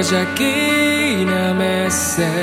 hoje aqui na message.